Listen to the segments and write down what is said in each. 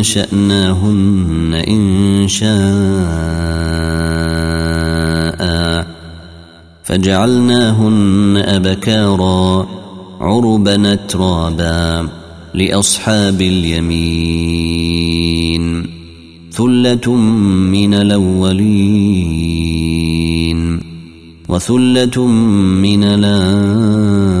انشاناهن ان شاء فجعلناهن ابكارا عربا ترابا لاصحاب اليمين ثله من الاولين وثله من الاخرين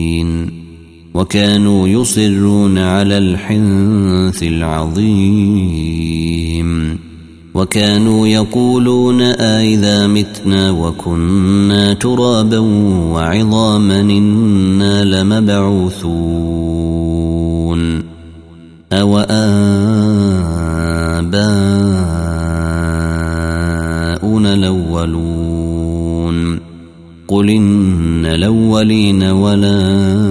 وكانوا يصرون على الحنث العظيم. وكانوا يقولون أإذا متنا وكنا ترابا وعظاما إنا لمبعوثون. أو آباؤنا الأولون؟ قل إن الأولين والآخرين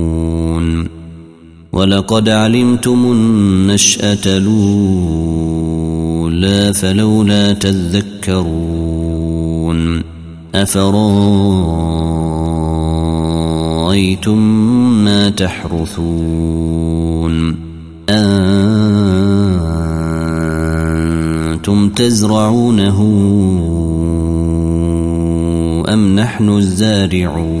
ولقد علمتم النشأة الأولى فلولا تذكرون أفرأيتم ما تحرثون أنتم تزرعونه أم نحن الزارعون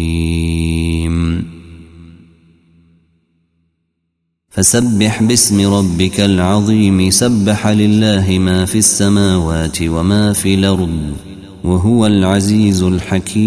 فسبح باسم ربك العظيم سبح لله ما في السماوات وما في الأرض وهو العزيز الحكيم.